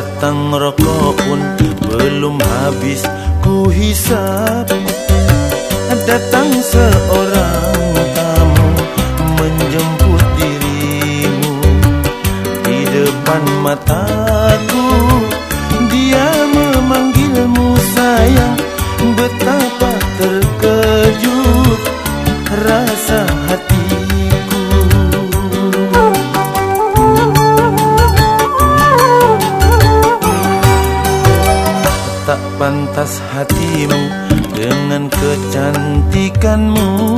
Sebatang rokok pun belum habis ku hisap Datang seorang tamu menjemput dirimu Di depan mataku pantas hatimu dengan kecantikanmu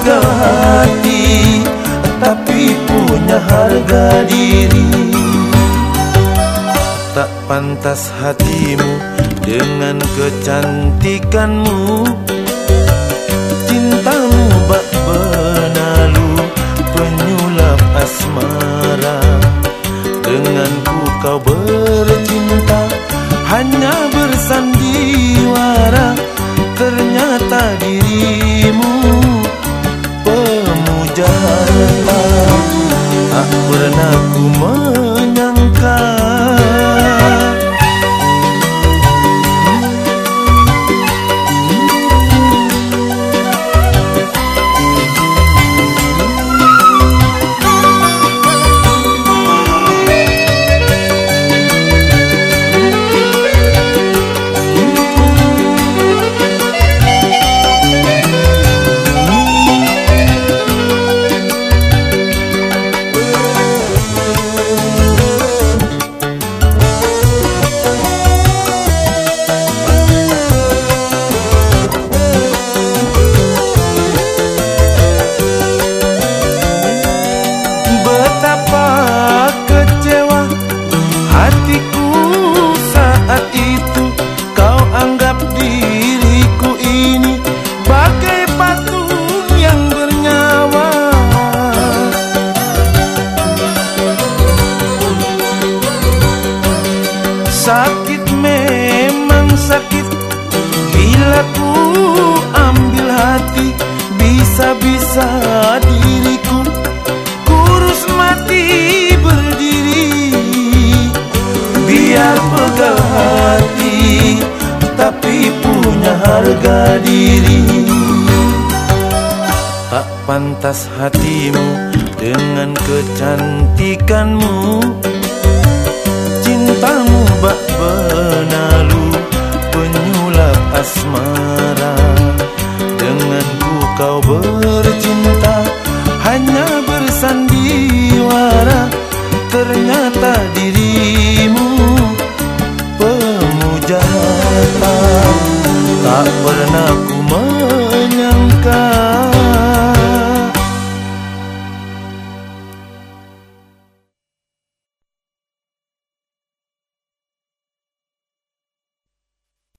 Pegel hati Tapi punya harga diri. Tak pantas hatimu Dengan kecantikanmu. Cintamu bak benalu penyulap asmara. Denganku kau bercinta hanya pemujara Tak pernah ku menyangka Sakit memang sakit. Bila ku ambil hati Bisa-bisa diriku Kurus mati berdiri. Biar pegal hati Tapi punya harga diri. Tak pantas hatimu Dengan kecantikanmu benalu penyulap asmara. Denganku kau bercinta hanya bersandiwara Ternyata